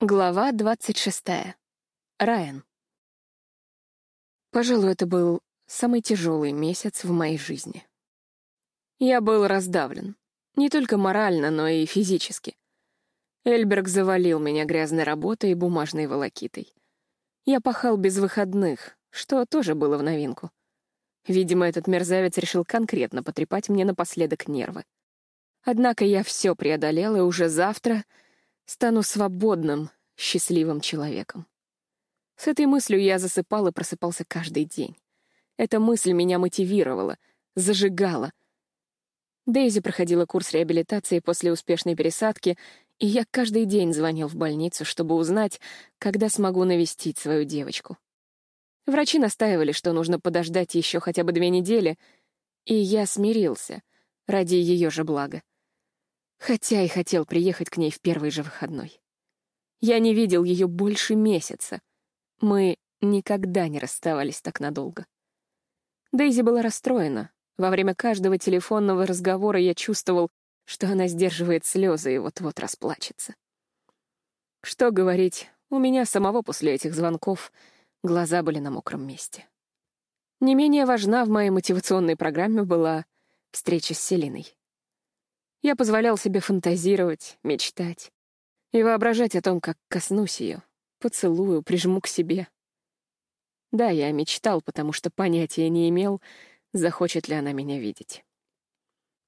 Глава двадцать шестая. Райан. Пожалуй, это был самый тяжелый месяц в моей жизни. Я был раздавлен. Не только морально, но и физически. Эльберг завалил меня грязной работой и бумажной волокитой. Я пахал без выходных, что тоже было в новинку. Видимо, этот мерзавец решил конкретно потрепать мне напоследок нервы. Однако я все преодолел, и уже завтра стану свободным, счастливым человеком. С этой мыслью я засыпал и просыпался каждый день. Эта мысль меня мотивировала, зажигала. Дейзи проходила курс реабилитации после успешной пересадки, и я каждый день звонил в больницу, чтобы узнать, когда смогу навестить свою девочку. Врачи настаивали, что нужно подождать еще хотя бы две недели, и я смирился ради ее же блага хотя и хотел приехать к ней в первый же выходной. Я не видел ее больше месяца. Мы никогда не расставались так надолго. Дейзи была расстроена. Во время каждого телефонного разговора я чувствовал, что она сдерживает слезы и вот-вот расплачется. Что говорить, у меня самого после этих звонков глаза были на мокром месте. Не менее важна в моей мотивационной программе была встреча с Селиной. Я позволял себе фантазировать, мечтать и воображать о том, как коснусь ее, поцелую, прижму к себе. Да, я мечтал, потому что понятия не имел, захочет ли она меня видеть.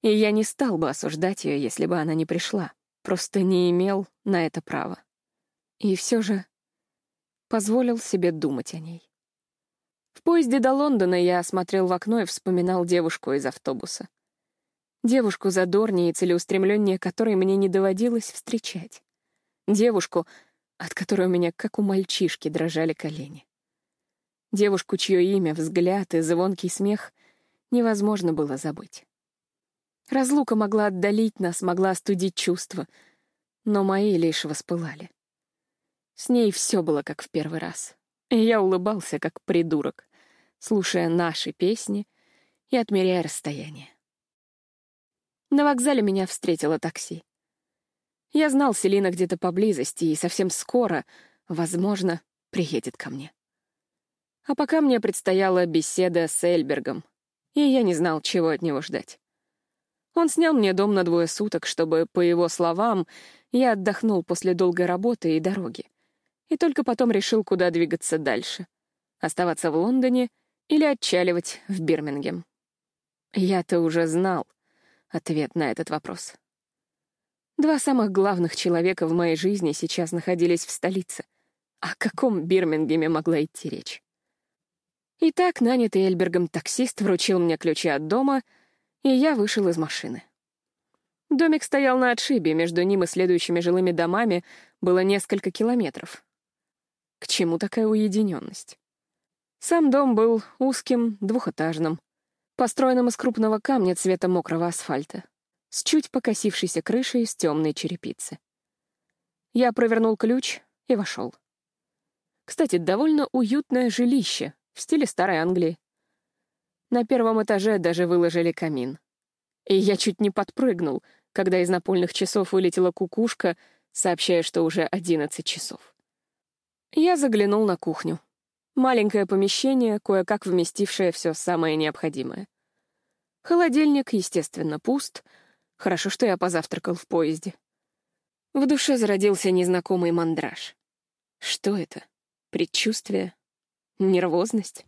И я не стал бы осуждать ее, если бы она не пришла, просто не имел на это права. И все же позволил себе думать о ней. В поезде до Лондона я смотрел в окно и вспоминал девушку из автобуса — Девушку задорнее и целеустремленнее которой мне не доводилось встречать. Девушку, от которой у меня, как у мальчишки, дрожали колени. Девушку, чье имя, взгляд и звонкий смех невозможно было забыть. Разлука могла отдалить нас, могла остудить чувства, но мои лишь воспылали. С ней все было как в первый раз. И я улыбался, как придурок, слушая наши песни и отмеряя расстояние. На вокзале меня встретило такси. Я знал, Селина где-то поблизости, и совсем скоро, возможно, приедет ко мне. А пока мне предстояла беседа с Эльбергом, и я не знал, чего от него ждать. Он снял мне дом на двое суток, чтобы, по его словам, я отдохнул после долгой работы и дороги. И только потом решил, куда двигаться дальше. Оставаться в Лондоне или отчаливать в Бирмингем. Я-то уже знал — ответ на этот вопрос. Два самых главных человека в моей жизни сейчас находились в столице. О каком Бирмингеме могла идти речь? Итак, нанятый Эльбергом таксист вручил мне ключи от дома, и я вышел из машины. Домик стоял на отшибе, между ним и следующими жилыми домами было несколько километров. К чему такая уединенность? Сам дом был узким, двухэтажным построенным из крупного камня цвета мокрого асфальта, с чуть покосившейся крышей из темной черепицы. Я провернул ключ и вошел. Кстати, довольно уютное жилище в стиле старой Англии. На первом этаже даже выложили камин. И я чуть не подпрыгнул, когда из напольных часов вылетела кукушка, сообщая, что уже одиннадцать часов. Я заглянул на кухню. Маленькое помещение, кое-как вместившее все самое необходимое. Холодильник, естественно, пуст. Хорошо, что я позавтракал в поезде. В душе зародился незнакомый мандраж. Что это? Предчувствие? Нервозность?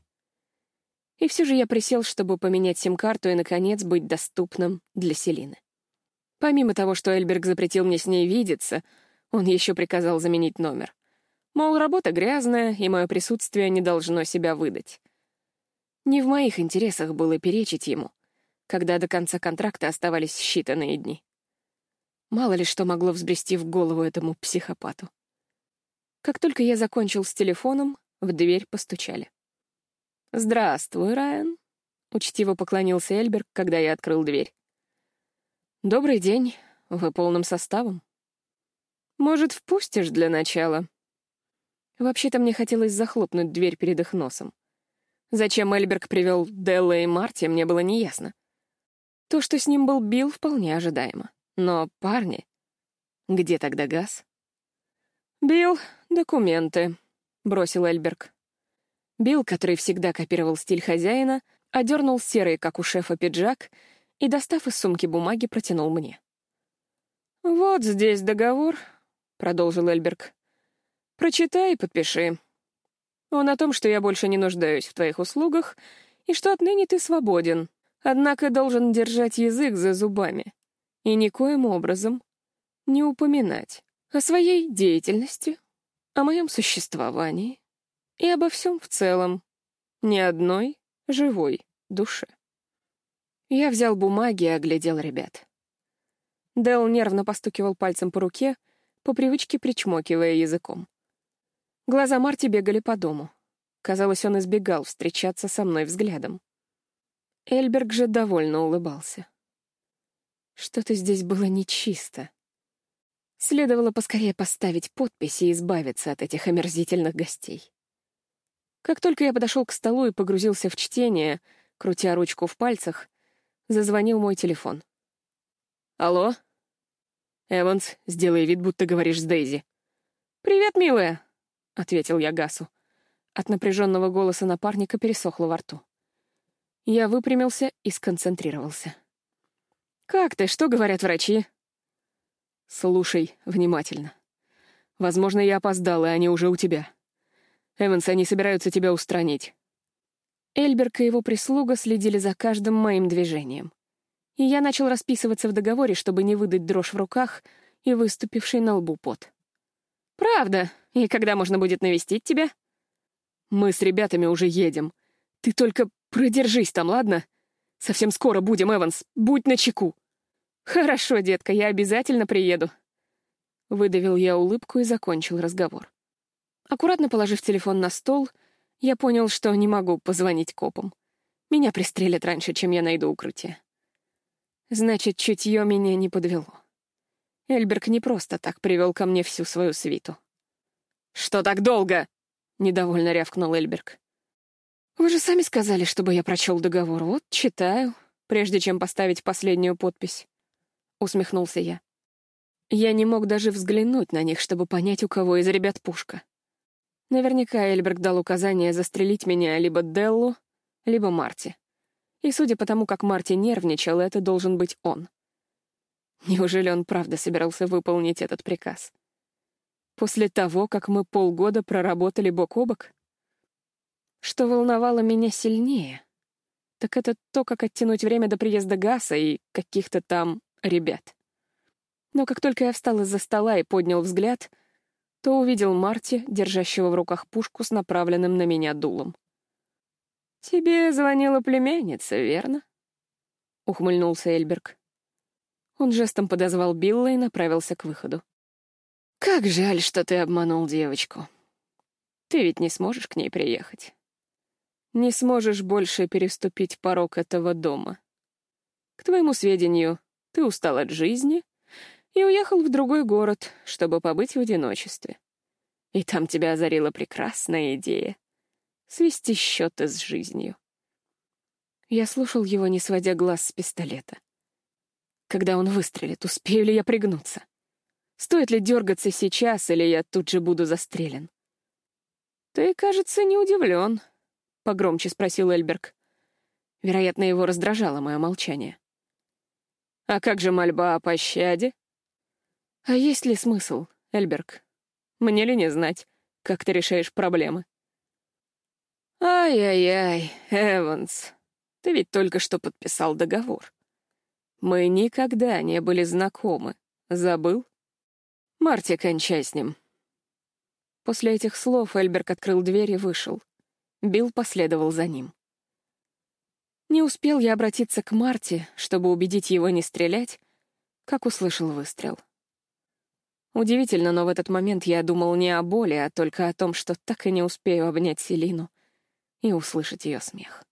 И все же я присел, чтобы поменять сим-карту и, наконец, быть доступным для Селины. Помимо того, что Эльберг запретил мне с ней видеться, он еще приказал заменить номер. Мол, работа грязная, и мое присутствие не должно себя выдать. Не в моих интересах было перечить ему — когда до конца контракта оставались считанные дни. Мало ли что могло взбрести в голову этому психопату. Как только я закончил с телефоном, в дверь постучали. «Здравствуй, Райан», — учтиво поклонился Эльберг, когда я открыл дверь. «Добрый день. Вы полным составом?» «Может, впустишь для начала?» Вообще-то мне хотелось захлопнуть дверь перед их носом. Зачем Эльберг привел Делла и Марти, мне было неясно. То, что с ним был Билл, вполне ожидаемо. Но парни... Где тогда газ? «Билл, документы», — бросил Эльберг. Билл, который всегда копировал стиль хозяина, одернул серый, как у шефа, пиджак и, достав из сумки бумаги, протянул мне. «Вот здесь договор», — продолжил Эльберг. «Прочитай и подпиши. Он о том, что я больше не нуждаюсь в твоих услугах и что отныне ты свободен, однако должен держать язык за зубами и никоим образом не упоминать о своей деятельности, о моем существовании и обо всем в целом, ни одной живой душе. Я взял бумаги и оглядел ребят. Дэл нервно постукивал пальцем по руке, по привычке причмокивая языком. Глаза Марти бегали по дому. Казалось, он избегал встречаться со мной взглядом. Эльберг же довольно улыбался. Что-то здесь было нечисто. Следовало поскорее поставить подпись и избавиться от этих омерзительных гостей. Как только я подошел к столу и погрузился в чтение, крутя ручку в пальцах, зазвонил мой телефон. «Алло?» «Эванс, сделай вид, будто говоришь с Дейзи». «Привет, милая!» — ответил я Гасу. От напряженного голоса напарника пересохло во рту. Я выпрямился и сконцентрировался. «Как ты? Что говорят врачи?» «Слушай внимательно. Возможно, я опоздал, и они уже у тебя. Эванс, они собираются тебя устранить». Эльберг и его прислуга следили за каждым моим движением. И я начал расписываться в договоре, чтобы не выдать дрожь в руках и выступивший на лбу пот. «Правда? И когда можно будет навестить тебя?» «Мы с ребятами уже едем. Ты только продержись там, ладно? Совсем скоро будем, Эванс. Будь начеку». «Хорошо, детка, я обязательно приеду». Выдавил я улыбку и закончил разговор. Аккуратно положив телефон на стол, я понял, что не могу позвонить копам. Меня пристрелят раньше, чем я найду укрытие. Значит, чутье меня не подвело. Эльберг не просто так привел ко мне всю свою свиту. «Что так долго?» — недовольно рявкнул Эльберг. «Вы же сами сказали, чтобы я прочел договор. Вот, читаю, прежде чем поставить последнюю подпись усмехнулся я. Я не мог даже взглянуть на них, чтобы понять, у кого из ребят пушка. Наверняка Эльберг дал указание застрелить меня либо Деллу, либо Марти. И судя по тому, как Марти нервничал, это должен быть он. Неужели он правда собирался выполнить этот приказ? После того, как мы полгода проработали бок о бок? Что волновало меня сильнее, так это то, как оттянуть время до приезда Гаса и каких-то там ребят. Но как только я встал из-за стола и поднял взгляд, то увидел Марти, держащего в руках пушку с направленным на меня дулом. «Тебе звонила племянница, верно?» — ухмыльнулся Эльберг. Он жестом подозвал Билла и направился к выходу. «Как жаль, что ты обманул девочку. Ты ведь не сможешь к ней приехать. Не сможешь больше переступить порог этого дома. К твоему сведению, ты устал от жизни и уехал в другой город, чтобы побыть в одиночестве. И там тебя озарила прекрасная идея — свести счеты с жизнью. Я слушал его, не сводя глаз с пистолета. Когда он выстрелит, успею ли я пригнуться? Стоит ли дергаться сейчас, или я тут же буду застрелен? «Ты, кажется, не удивлен», — погромче спросил Эльберг. Вероятно, его раздражало мое молчание. А как же мольба о пощаде? А есть ли смысл, Эльберг? Мне ли не знать, как ты решаешь проблемы? Ай-яй-яй, Эванс, ты ведь только что подписал договор. Мы никогда не были знакомы. Забыл? Марти, кончай с ним. После этих слов Эльберг открыл дверь и вышел. Билл последовал за ним. Не успел я обратиться к Марте, чтобы убедить его не стрелять, как услышал выстрел. Удивительно, но в этот момент я думал не о боли, а только о том, что так и не успею обнять Селину и услышать ее смех.